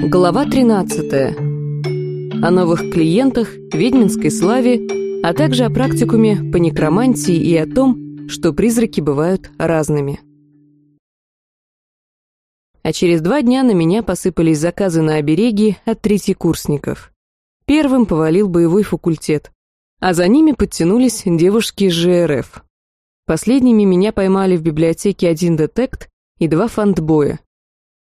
Глава 13. О новых клиентах, ведьминской славе, а также о практикуме по некромантии и о том, что призраки бывают разными. А через два дня на меня посыпались заказы на обереги от третьекурсников. Первым повалил боевой факультет, а за ними подтянулись девушки ЖРФ. Последними меня поймали в библиотеке один детект и два фантбоя.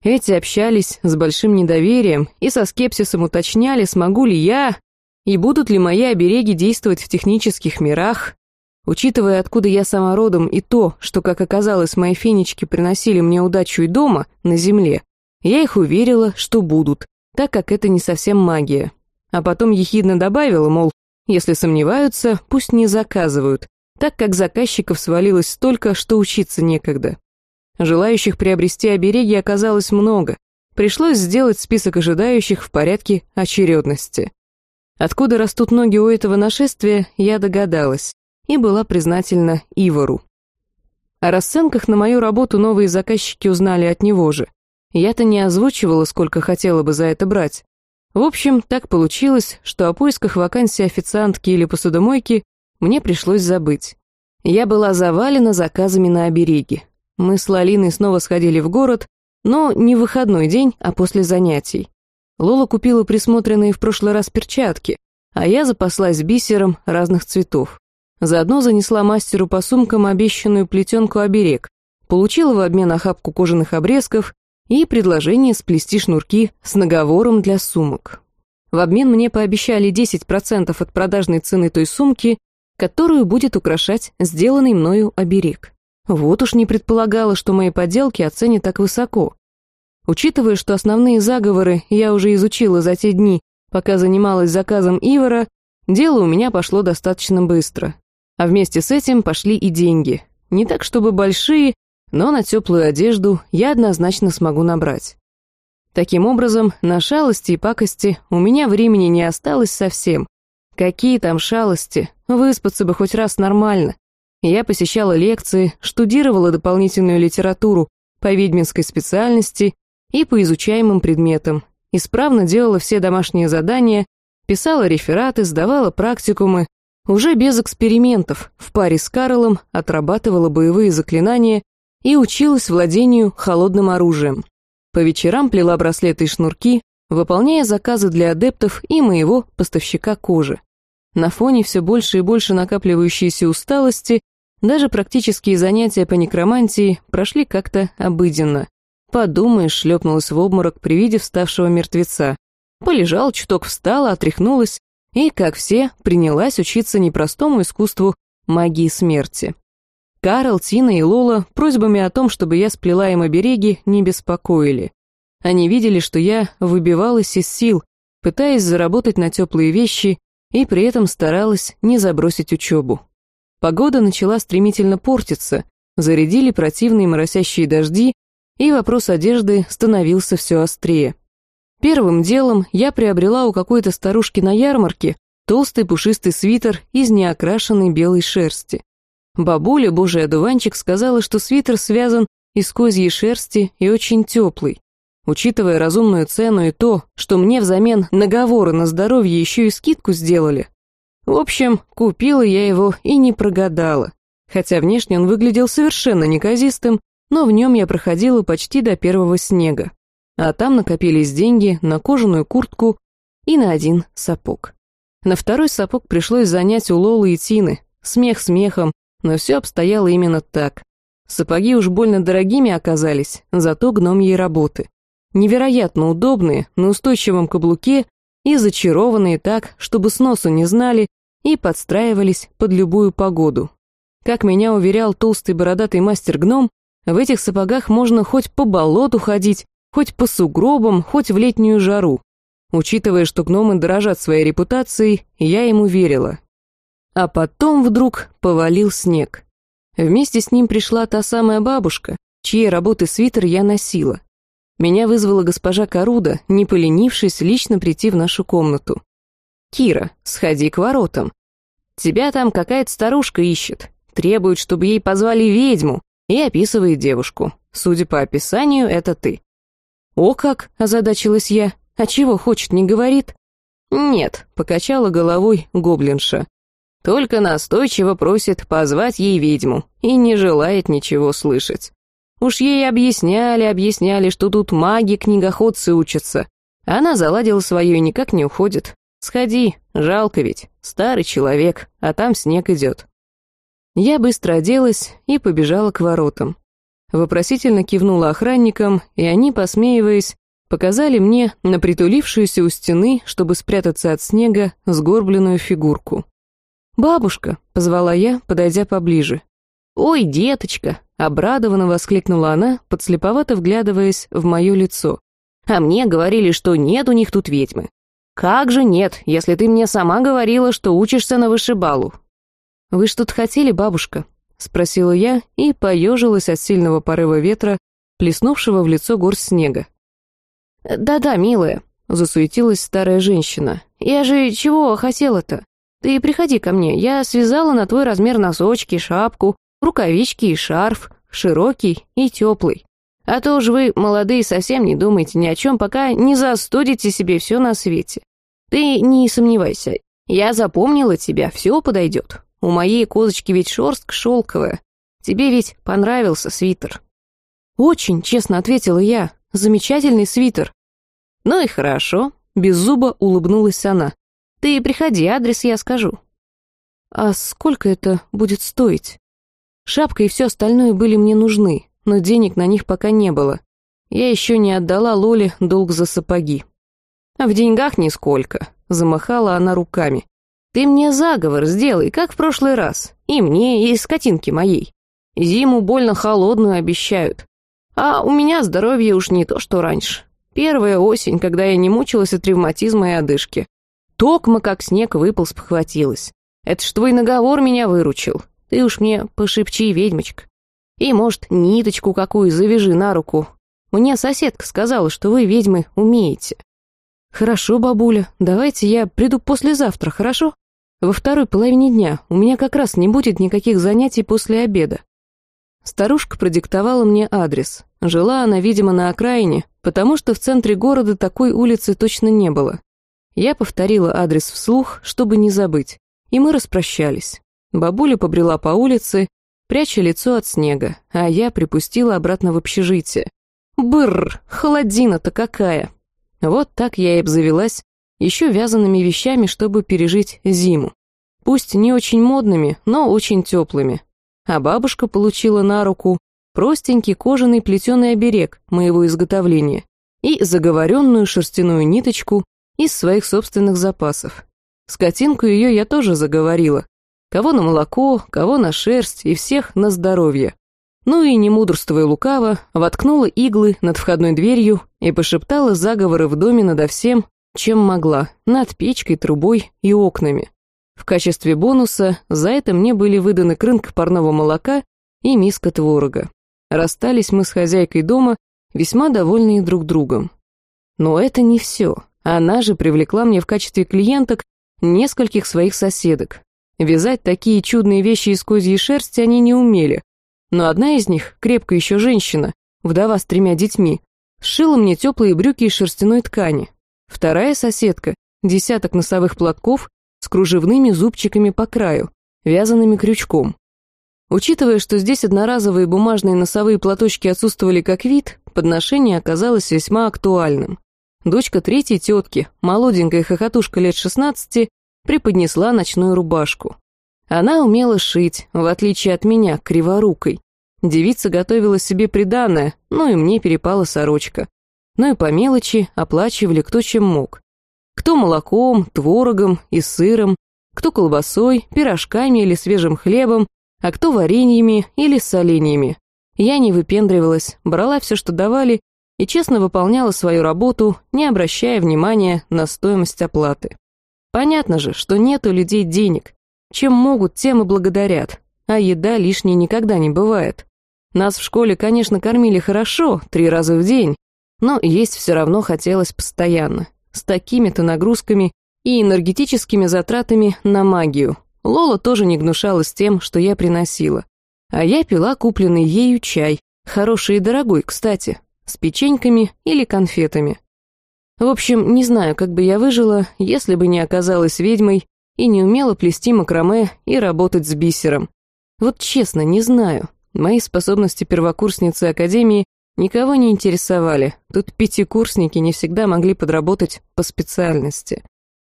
Эти общались с большим недоверием и со скепсисом уточняли, смогу ли я и будут ли мои обереги действовать в технических мирах. Учитывая, откуда я сама родом, и то, что, как оказалось, мои фенечки приносили мне удачу и дома, на земле, я их уверила, что будут, так как это не совсем магия. А потом ехидно добавила, мол, если сомневаются, пусть не заказывают, так как заказчиков свалилось столько, что учиться некогда. Желающих приобрести обереги оказалось много. Пришлось сделать список ожидающих в порядке очередности. Откуда растут ноги у этого нашествия, я догадалась, и была признательна Ивору. О расценках на мою работу новые заказчики узнали от него же. Я-то не озвучивала, сколько хотела бы за это брать. В общем, так получилось, что о поисках вакансии официантки или посудомойки мне пришлось забыть. Я была завалена заказами на обереги. Мы с Лалиной снова сходили в город, но не в выходной день, а после занятий. Лола купила присмотренные в прошлый раз перчатки, а я запаслась бисером разных цветов. Заодно занесла мастеру по сумкам обещанную плетенку оберег, получила в обмен охапку кожаных обрезков и предложение сплести шнурки с наговором для сумок. В обмен мне пообещали 10% от продажной цены той сумки которую будет украшать сделанный мною оберег. Вот уж не предполагала, что мои поделки оценят так высоко. Учитывая, что основные заговоры я уже изучила за те дни, пока занималась заказом Ивара, дело у меня пошло достаточно быстро. А вместе с этим пошли и деньги. Не так чтобы большие, но на теплую одежду я однозначно смогу набрать. Таким образом, на шалости и пакости у меня времени не осталось совсем, Какие там шалости, выспаться бы хоть раз нормально. Я посещала лекции, штудировала дополнительную литературу по ведьминской специальности и по изучаемым предметам, исправно делала все домашние задания, писала рефераты, сдавала практикумы, уже без экспериментов, в паре с Карлом отрабатывала боевые заклинания и училась владению холодным оружием. По вечерам плела браслеты и шнурки, выполняя заказы для адептов и моего поставщика кожи. На фоне все больше и больше накапливающейся усталости даже практические занятия по некромантии прошли как-то обыденно. Подумаешь, шлепнулась в обморок при виде вставшего мертвеца. Полежал, чуток встала, отряхнулась и, как все, принялась учиться непростому искусству магии смерти. Карл, Тина и Лола просьбами о том, чтобы я сплела им обереги, не беспокоили. Они видели, что я выбивалась из сил, пытаясь заработать на теплые вещи и при этом старалась не забросить учебу. Погода начала стремительно портиться, зарядили противные моросящие дожди, и вопрос одежды становился все острее. Первым делом я приобрела у какой-то старушки на ярмарке толстый пушистый свитер из неокрашенной белой шерсти. Бабуля, божий одуванчик, сказала, что свитер связан из козьей шерсти и очень теплый. Учитывая разумную цену и то, что мне взамен наговоры на здоровье еще и скидку сделали. В общем, купила я его и не прогадала. Хотя внешне он выглядел совершенно неказистым, но в нем я проходила почти до первого снега. А там накопились деньги на кожаную куртку и на один сапог. На второй сапог пришлось занять у Лолы и Тины. Смех смехом, но все обстояло именно так. Сапоги уж больно дорогими оказались, зато гномьей работы невероятно удобные, на устойчивом каблуке и зачарованные так, чтобы с носу не знали и подстраивались под любую погоду. Как меня уверял толстый бородатый мастер-гном, в этих сапогах можно хоть по болоту ходить, хоть по сугробам, хоть в летнюю жару. Учитывая, что гномы дорожат своей репутацией, я ему верила. А потом вдруг повалил снег. Вместе с ним пришла та самая бабушка, чьей работы свитер я носила. Меня вызвала госпожа Каруда, не поленившись лично прийти в нашу комнату. «Кира, сходи к воротам. Тебя там какая-то старушка ищет, требует, чтобы ей позвали ведьму, и описывает девушку. Судя по описанию, это ты». «О как!» — озадачилась я. А чего хочет, не говорит?» «Нет», — покачала головой гоблинша. «Только настойчиво просит позвать ей ведьму и не желает ничего слышать. Уж ей объясняли, объясняли, что тут маги-книгоходцы учатся. Она заладила свое и никак не уходит. Сходи, жалко ведь, старый человек, а там снег идет». Я быстро оделась и побежала к воротам. Вопросительно кивнула охранникам, и они, посмеиваясь, показали мне на притулившуюся у стены, чтобы спрятаться от снега, сгорбленную фигурку. «Бабушка», — позвала я, подойдя поближе. «Ой, деточка!» — обрадованно воскликнула она, подслеповато вглядываясь в мое лицо. «А мне говорили, что нет у них тут ведьмы. Как же нет, если ты мне сама говорила, что учишься на вышибалу?» «Вы что-то хотели, бабушка?» — спросила я и поежилась от сильного порыва ветра, плеснувшего в лицо горсть снега. «Да-да, милая», — засуетилась старая женщина. «Я же чего хотела-то? Ты приходи ко мне, я связала на твой размер носочки, шапку, рукавички и шарф, широкий и теплый. А то уж вы, молодые, совсем не думайте ни о чем, пока не застудите себе все на свете. Ты не сомневайся, я запомнила тебя, все подойдет. У моей козочки ведь шерстка шелковая. Тебе ведь понравился свитер». «Очень», — честно ответила я, — «замечательный свитер». «Ну и хорошо», — без зуба улыбнулась она. «Ты приходи, адрес я скажу». «А сколько это будет стоить?» Шапка и все остальное были мне нужны, но денег на них пока не было. Я еще не отдала Лоле долг за сапоги. «В деньгах нисколько», — замахала она руками. «Ты мне заговор сделай, как в прошлый раз. И мне, и скотинке моей. Зиму больно холодную обещают. А у меня здоровье уж не то, что раньше. Первая осень, когда я не мучилась от ревматизма и одышки. Токма, как снег, выпал, спохватилась. Это ж твой наговор меня выручил. Ты уж мне пошепчи, ведьмочка. И, может, ниточку какую завяжи на руку. Мне соседка сказала, что вы, ведьмы, умеете. Хорошо, бабуля, давайте я приду послезавтра, хорошо? Во второй половине дня у меня как раз не будет никаких занятий после обеда. Старушка продиктовала мне адрес. Жила она, видимо, на окраине, потому что в центре города такой улицы точно не было. Я повторила адрес вслух, чтобы не забыть, и мы распрощались. Бабуля побрела по улице, пряча лицо от снега, а я припустила обратно в общежитие. Бррр, холодина-то какая! Вот так я и обзавелась еще вязаными вещами, чтобы пережить зиму. Пусть не очень модными, но очень теплыми. А бабушка получила на руку простенький кожаный плетеный оберег моего изготовления и заговоренную шерстяную ниточку из своих собственных запасов. Скотинку ее я тоже заговорила. Кого на молоко, кого на шерсть и всех на здоровье. Ну и, не мудрствуя лукаво, воткнула иглы над входной дверью и пошептала заговоры в доме надо всем, чем могла, над печкой, трубой и окнами. В качестве бонуса за это мне были выданы крынка парного молока и миска творога. Расстались мы с хозяйкой дома, весьма довольные друг другом. Но это не все. Она же привлекла мне в качестве клиенток нескольких своих соседок. Вязать такие чудные вещи из козьей шерсти они не умели. Но одна из них, крепкая еще женщина, вдова с тремя детьми, сшила мне теплые брюки из шерстяной ткани. Вторая соседка, десяток носовых платков с кружевными зубчиками по краю, вязанными крючком. Учитывая, что здесь одноразовые бумажные носовые платочки отсутствовали как вид, подношение оказалось весьма актуальным. Дочка третьей тетки, молоденькая хохотушка лет 16, преподнесла ночную рубашку. Она умела шить, в отличие от меня, криворукой. Девица готовила себе приданное, ну и мне перепала сорочка. Ну и по мелочи оплачивали кто чем мог. Кто молоком, творогом и сыром, кто колбасой, пирожками или свежим хлебом, а кто вареньями или соленьями. Я не выпендривалась, брала все, что давали, и честно выполняла свою работу, не обращая внимания на стоимость оплаты. Понятно же, что нет у людей денег. Чем могут, тем и благодарят, а еда лишней никогда не бывает. Нас в школе, конечно, кормили хорошо, три раза в день, но есть все равно хотелось постоянно, с такими-то нагрузками и энергетическими затратами на магию, Лола тоже не гнушалась тем, что я приносила. А я пила купленный ею чай, хороший и дорогой, кстати, с печеньками или конфетами. В общем, не знаю, как бы я выжила, если бы не оказалась ведьмой и не умела плести макраме и работать с бисером. Вот честно, не знаю. Мои способности первокурсницы Академии никого не интересовали. Тут пятикурсники не всегда могли подработать по специальности.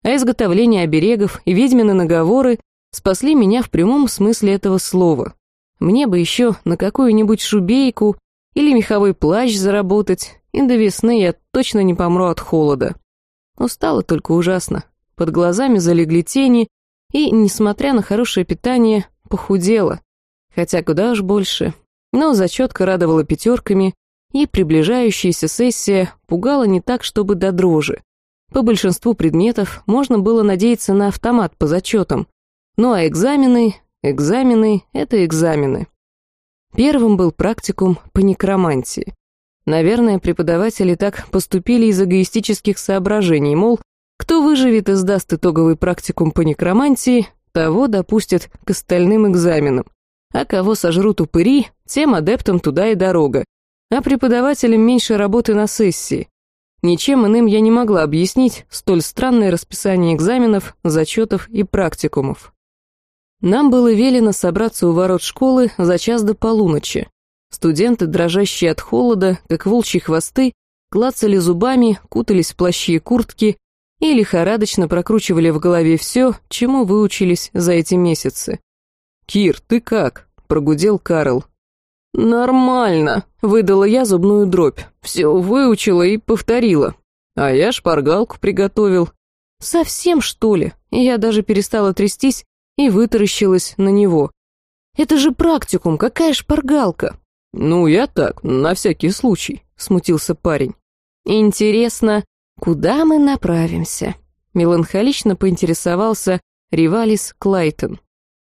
А изготовление оберегов и ведьмины наговоры спасли меня в прямом смысле этого слова. Мне бы еще на какую-нибудь шубейку или меховой плащ заработать, и до весны я точно не помру от холода. Устала только ужасно. Под глазами залегли тени, и, несмотря на хорошее питание, похудела. Хотя куда уж больше. Но зачетка радовала пятерками, и приближающаяся сессия пугала не так, чтобы до дрожи. По большинству предметов можно было надеяться на автомат по зачетам. Ну а экзамены... Экзамены — это экзамены. Первым был практикум по некромантии. Наверное, преподаватели так поступили из эгоистических соображений, мол, кто выживет и сдаст итоговый практикум по некромантии, того допустят к остальным экзаменам. А кого сожрут упыри, тем адептам туда и дорога. А преподавателям меньше работы на сессии. Ничем иным я не могла объяснить столь странное расписание экзаменов, зачетов и практикумов. Нам было велено собраться у ворот школы за час до полуночи, Студенты, дрожащие от холода, как волчьи хвосты, клацали зубами, кутались в плащи и куртки и лихорадочно прокручивали в голове все, чему выучились за эти месяцы. «Кир, ты как?» — прогудел Карл. «Нормально», — выдала я зубную дробь. Все выучила и повторила. А я шпаргалку приготовил. «Совсем, что ли?» Я даже перестала трястись и вытаращилась на него. «Это же практикум, какая шпаргалка?» «Ну, я так, на всякий случай», — смутился парень. «Интересно, куда мы направимся?» Меланхолично поинтересовался Ривалис Клайтон.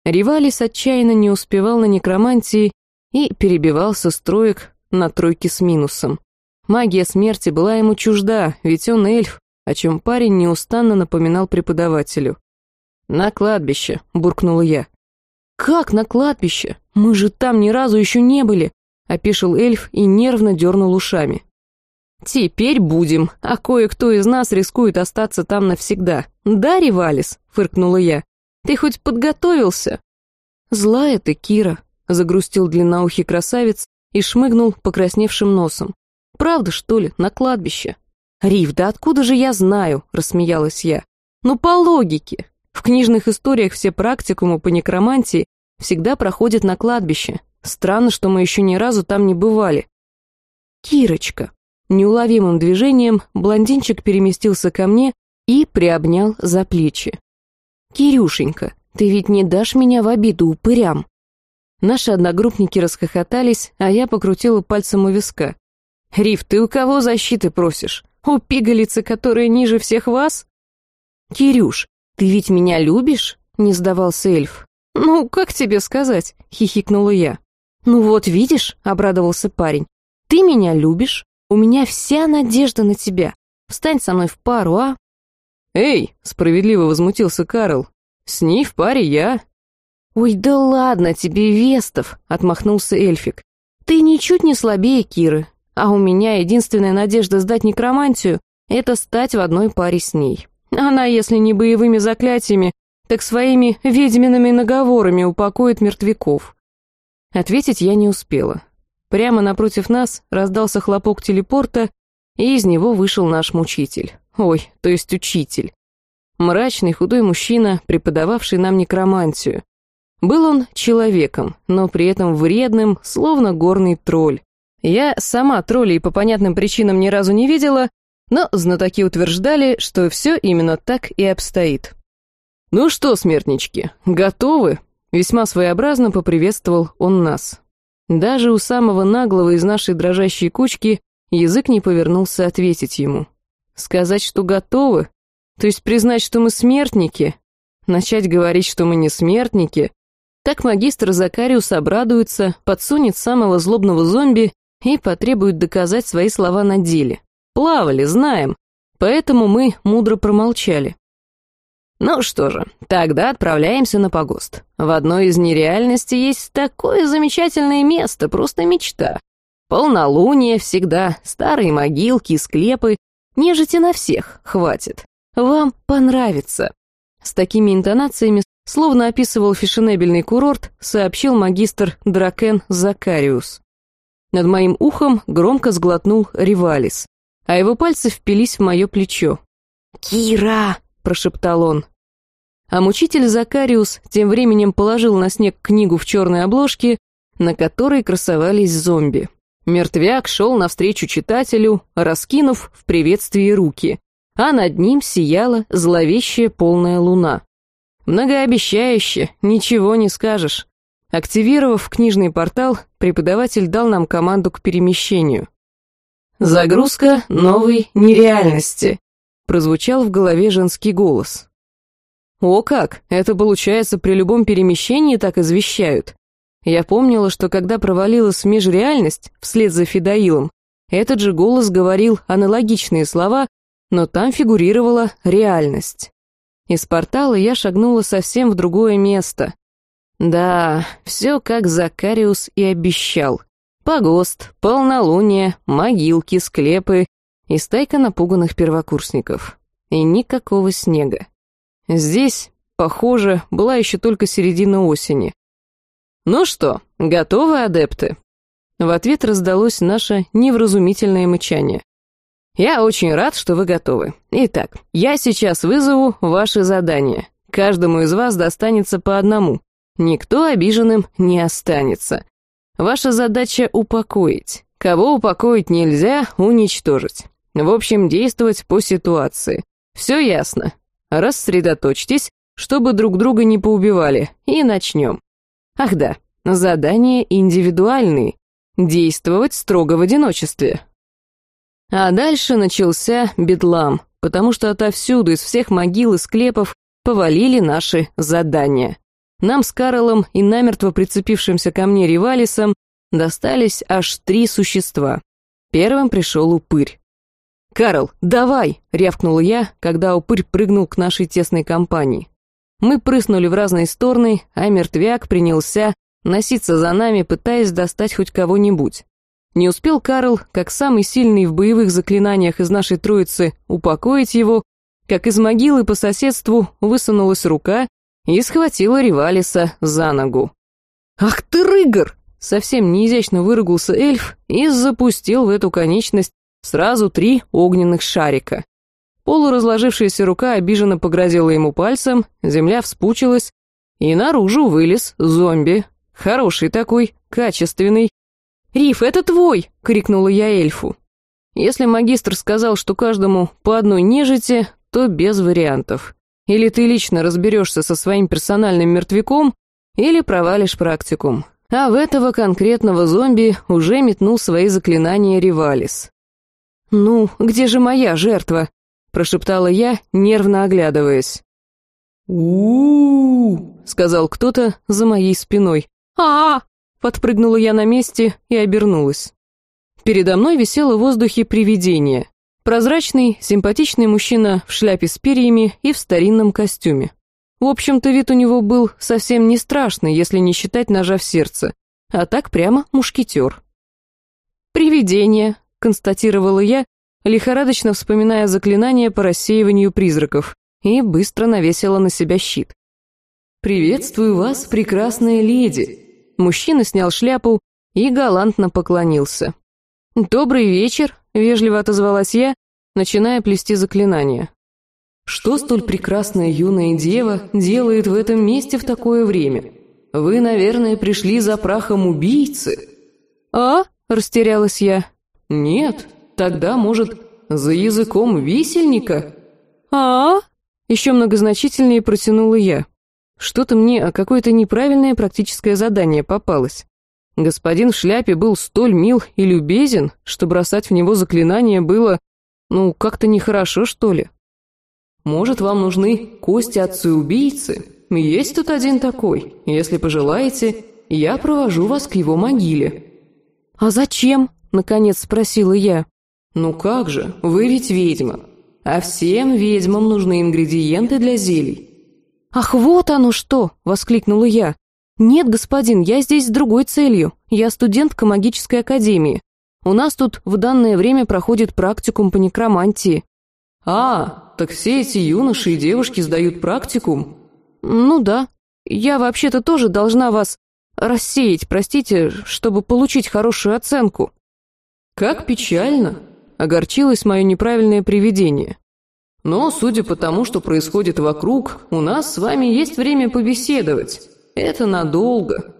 Ривалис отчаянно не успевал на некромантии и перебивался строек на тройке с минусом. Магия смерти была ему чужда, ведь он эльф, о чем парень неустанно напоминал преподавателю. «На кладбище», — буркнул я. «Как на кладбище? Мы же там ни разу еще не были опешил эльф и нервно дернул ушами. «Теперь будем, а кое-кто из нас рискует остаться там навсегда. Да, Ривалис?» — фыркнула я. «Ты хоть подготовился?» «Злая ты, Кира», — загрустил длинноухий красавец и шмыгнул покрасневшим носом. «Правда, что ли, на кладбище?» «Рив, да откуда же я знаю?» — рассмеялась я. «Ну, по логике. В книжных историях все практикумы по некромантии всегда проходят на кладбище, Странно, что мы еще ни разу там не бывали. Кирочка. Неуловимым движением блондинчик переместился ко мне и приобнял за плечи. «Кирюшенька, ты ведь не дашь меня в обиду упырям?» Наши одногруппники расхохотались, а я покрутила пальцем у виска. «Риф, ты у кого защиты просишь? У пигалицы, которая ниже всех вас?» «Кирюш, ты ведь меня любишь?» — не сдавался эльф. «Ну, как тебе сказать?» — хихикнула я. «Ну вот, видишь», — обрадовался парень, — «ты меня любишь, у меня вся надежда на тебя. Встань со мной в пару, а?» «Эй!» — справедливо возмутился Карл. «С ней в паре я». «Ой, да ладно тебе, Вестов!» — отмахнулся эльфик. «Ты ничуть не слабее Киры, а у меня единственная надежда сдать некромантию — это стать в одной паре с ней. Она, если не боевыми заклятиями, так своими ведьмиными наговорами упокоит мертвяков. Ответить я не успела. Прямо напротив нас раздался хлопок телепорта, и из него вышел наш мучитель. Ой, то есть учитель. Мрачный худой мужчина, преподававший нам некромантию. Был он человеком, но при этом вредным, словно горный тролль. Я сама троллей по понятным причинам ни разу не видела, но знатоки утверждали, что все именно так и обстоит. «Ну что, смертнички, готовы?» Весьма своеобразно поприветствовал он нас. Даже у самого наглого из нашей дрожащей кучки язык не повернулся ответить ему. Сказать, что готовы? То есть признать, что мы смертники? Начать говорить, что мы не смертники? Так магистр Закариус обрадуется, подсунет самого злобного зомби и потребует доказать свои слова на деле. Плавали, знаем. Поэтому мы мудро промолчали. Ну что же, тогда отправляемся на погост. В одной из нереальностей есть такое замечательное место, просто мечта. Полнолуние всегда, старые могилки, склепы, Нежити на всех, хватит. Вам понравится». С такими интонациями, словно описывал фешенебельный курорт, сообщил магистр Дракен Закариус. Над моим ухом громко сглотнул Ривалис, а его пальцы впились в мое плечо. «Кира!» — прошептал он. А мучитель Закариус тем временем положил на снег книгу в черной обложке, на которой красовались зомби. Мертвяк шел навстречу читателю, раскинув в приветствии руки, а над ним сияла зловещая полная луна. Многообещающе, ничего не скажешь. Активировав книжный портал, преподаватель дал нам команду к перемещению. «Загрузка новой нереальности», — прозвучал в голове женский голос. «О как! Это получается при любом перемещении так извещают. Я помнила, что когда провалилась межреальность вслед за Федоилом, этот же голос говорил аналогичные слова, но там фигурировала реальность. Из портала я шагнула совсем в другое место. Да, все как Закариус и обещал. Погост, полнолуние, могилки, склепы и стайка напуганных первокурсников. И никакого снега. Здесь, похоже, была еще только середина осени. «Ну что, готовы, адепты?» В ответ раздалось наше невразумительное мычание. «Я очень рад, что вы готовы. Итак, я сейчас вызову ваши задания. Каждому из вас достанется по одному. Никто обиженным не останется. Ваша задача — упокоить. Кого упокоить нельзя, уничтожить. В общем, действовать по ситуации. Все ясно. Рассредоточьтесь, чтобы друг друга не поубивали, и начнем. Ах да, задания индивидуальные. Действовать строго в одиночестве. А дальше начался бедлам, потому что отовсюду из всех могил и склепов повалили наши задания. Нам с Карлом и намертво прицепившимся ко мне Ривалисом достались аж три существа. Первым пришел упырь. «Карл, давай!» — рявкнул я, когда упырь прыгнул к нашей тесной компании. Мы прыснули в разные стороны, а мертвяк принялся носиться за нами, пытаясь достать хоть кого-нибудь. Не успел Карл, как самый сильный в боевых заклинаниях из нашей троицы, упокоить его, как из могилы по соседству высунулась рука и схватила Ривалиса за ногу. «Ах ты, рыгор!» Совсем неизящно выругался эльф и запустил в эту конечность Сразу три огненных шарика. Полуразложившаяся рука обиженно погрозила ему пальцем, земля вспучилась, и наружу вылез зомби. Хороший такой, качественный. «Риф, это твой!» — крикнула я эльфу. Если магистр сказал, что каждому по одной нежити, то без вариантов. Или ты лично разберешься со своим персональным мертвяком, или провалишь практикум. А в этого конкретного зомби уже метнул свои заклинания Ривалис. «Ну, где же моя жертва?» — прошептала я, нервно оглядываясь. у сказал кто-то за моей спиной. а, подпрыгнула я на месте и обернулась. Передо мной висело в воздухе привидение. Прозрачный, симпатичный мужчина в шляпе с перьями и в старинном костюме. В общем-то, вид у него был совсем не страшный, если не считать ножа в сердце, а так прямо мушкетер. «Привидение», констатировала я, лихорадочно вспоминая заклинание по рассеиванию призраков, и быстро навесила на себя щит. «Приветствую вас, прекрасная леди!» Мужчина снял шляпу и галантно поклонился. «Добрый вечер», — вежливо отозвалась я, начиная плести заклинание. «Что столь прекрасная юная дева делает в этом месте в такое время? Вы, наверное, пришли за прахом убийцы?» «А?» — растерялась я. «Нет, тогда, может, за языком висельника?» а, Еще многозначительнее протянула я. Что-то мне какое-то неправильное практическое задание попалось. Господин в шляпе был столь мил и любезен, что бросать в него заклинание было, ну, как-то нехорошо, что ли. Может, вам нужны кости отцы-убийцы? Есть тут один такой. Если пожелаете, я провожу вас к его могиле». «А зачем?» Наконец спросила я. «Ну как же, вы ведь ведьма. А всем ведьмам нужны ингредиенты для зелий». «Ах, вот оно что!» — воскликнула я. «Нет, господин, я здесь с другой целью. Я студентка магической академии. У нас тут в данное время проходит практикум по некромантии». «А, так все эти юноши и девушки сдают практикум?» «Ну да. Я вообще-то тоже должна вас рассеять, простите, чтобы получить хорошую оценку». «Как печально!» — огорчилось мое неправильное привидение. «Но, судя по тому, что происходит вокруг, у нас с вами есть время побеседовать. Это надолго.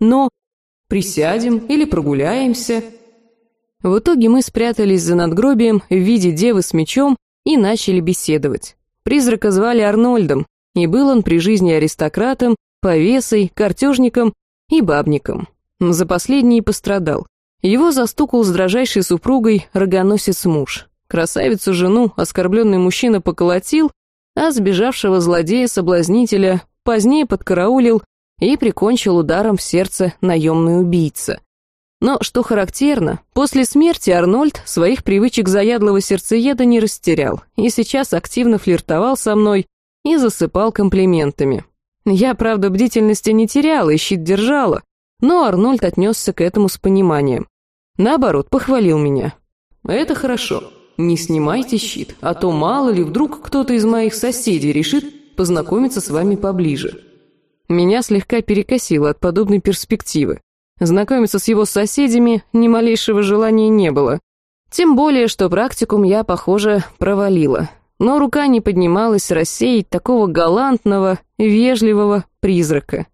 Но присядем или прогуляемся». В итоге мы спрятались за надгробием в виде девы с мечом и начали беседовать. Призрака звали Арнольдом, и был он при жизни аристократом, повесой, картежником и бабником. За последний пострадал. Его застукал с дрожайшей супругой рогоносец муж. Красавицу жену оскорбленный мужчина поколотил, а сбежавшего злодея-соблазнителя позднее подкараулил и прикончил ударом в сердце наемный убийца. Но, что характерно, после смерти Арнольд своих привычек заядлого сердцееда не растерял и сейчас активно флиртовал со мной и засыпал комплиментами. Я, правда, бдительности не теряла и щит держала, но Арнольд отнесся к этому с пониманием. Наоборот, похвалил меня. «Это хорошо. Не снимайте щит, а то мало ли вдруг кто-то из моих соседей решит познакомиться с вами поближе». Меня слегка перекосило от подобной перспективы. Знакомиться с его соседями ни малейшего желания не было. Тем более, что практикум я, похоже, провалила. Но рука не поднималась рассеять такого галантного, вежливого призрака.